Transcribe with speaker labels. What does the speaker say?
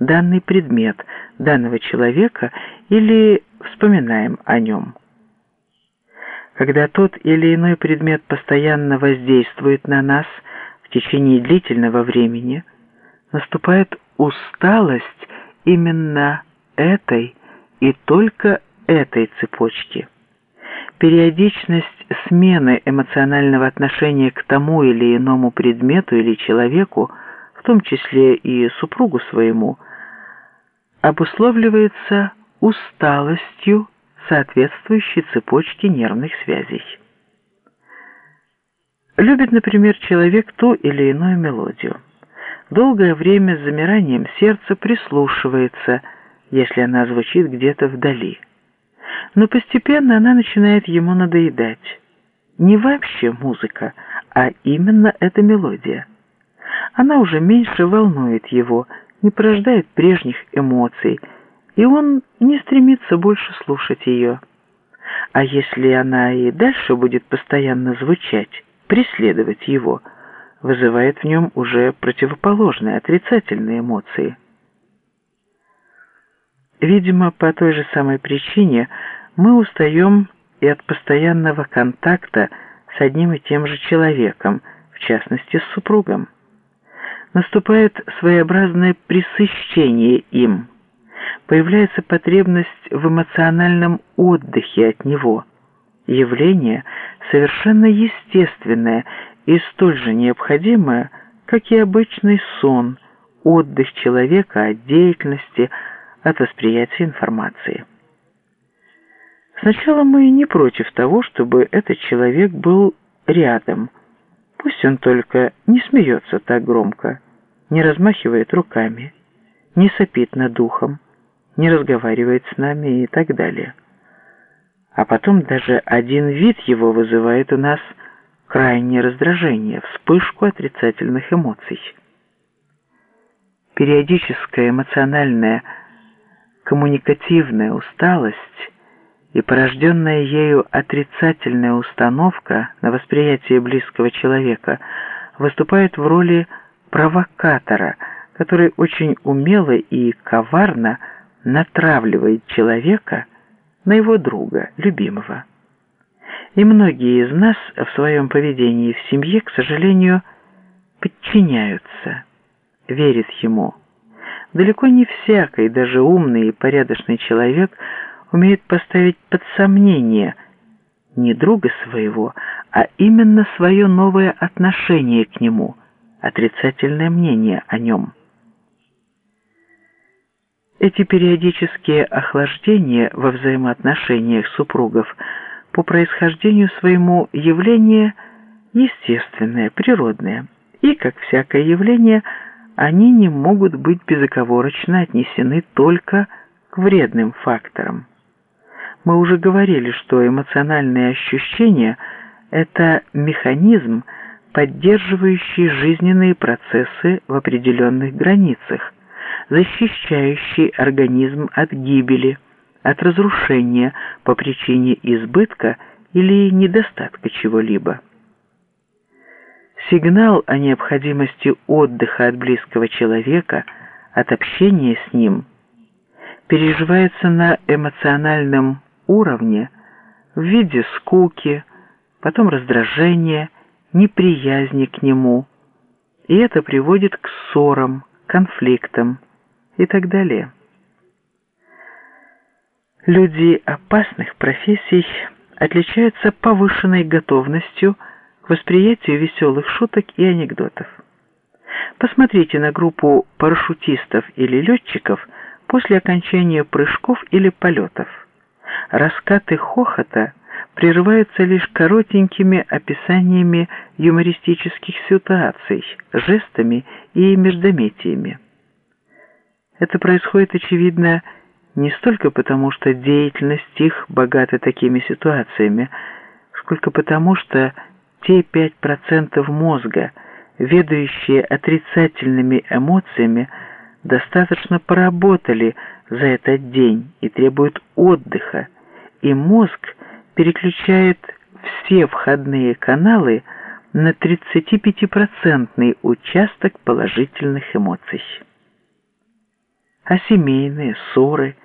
Speaker 1: данный предмет данного человека или вспоминаем о нем. Когда тот или иной предмет постоянно воздействует на нас в течение длительного времени, наступает усталость именно этой и только этой цепочки. Периодичность смены эмоционального отношения к тому или иному предмету или человеку, в том числе и супругу своему, обусловливается усталостью соответствующей цепочки нервных связей. Любит, например, человек ту или иную мелодию. Долгое время с замиранием сердца прислушивается, если она звучит где-то вдали. Но постепенно она начинает ему надоедать. Не вообще музыка, а именно эта мелодия. Она уже меньше волнует его, не порождает прежних эмоций, и он не стремится больше слушать ее. А если она и дальше будет постоянно звучать, преследовать его, вызывает в нем уже противоположные, отрицательные эмоции. Видимо, по той же самой причине мы устаем и от постоянного контакта с одним и тем же человеком, в частности с супругом. Наступает своеобразное пресыщение им – появляется потребность в эмоциональном отдыхе от него. Явление совершенно естественное и столь же необходимое, как и обычный сон, отдых человека от деятельности, от восприятия информации. Сначала мы не против того, чтобы этот человек был рядом. Пусть он только не смеется так громко, не размахивает руками, не сопит над духом не разговаривает с нами и так далее. А потом даже один вид его вызывает у нас крайнее раздражение, вспышку отрицательных эмоций. Периодическая эмоциональная коммуникативная усталость и порожденная ею отрицательная установка на восприятие близкого человека выступает в роли провокатора, который очень умело и коварно натравливает человека на его друга, любимого. И многие из нас в своем поведении в семье, к сожалению, подчиняются, верят ему. Далеко не всякий, даже умный и порядочный человек умеет поставить под сомнение не друга своего, а именно свое новое отношение к нему, отрицательное мнение о нем. Эти периодические охлаждения во взаимоотношениях супругов по происхождению своему явление естественное, природное, и, как всякое явление, они не могут быть безоговорочно отнесены только к вредным факторам. Мы уже говорили, что эмоциональные ощущения – это механизм, поддерживающий жизненные процессы в определенных границах, защищающий организм от гибели, от разрушения по причине избытка или недостатка чего-либо. Сигнал о необходимости отдыха от близкого человека, от общения с ним, переживается на эмоциональном уровне в виде скуки, потом раздражения, неприязни к нему, и это приводит к ссорам, конфликтам, и так далее. Люди опасных профессий отличаются повышенной готовностью к восприятию веселых шуток и анекдотов. Посмотрите на группу парашютистов или летчиков после окончания прыжков или полетов. Раскаты хохота прерываются лишь коротенькими описаниями юмористических ситуаций, жестами и междометиями. Это происходит, очевидно, не столько потому, что деятельность их богата такими ситуациями, сколько потому, что те 5% мозга, ведающие отрицательными эмоциями, достаточно поработали за этот день и требуют отдыха, и мозг переключает все входные каналы на 35% участок положительных эмоций. а семейные ссоры –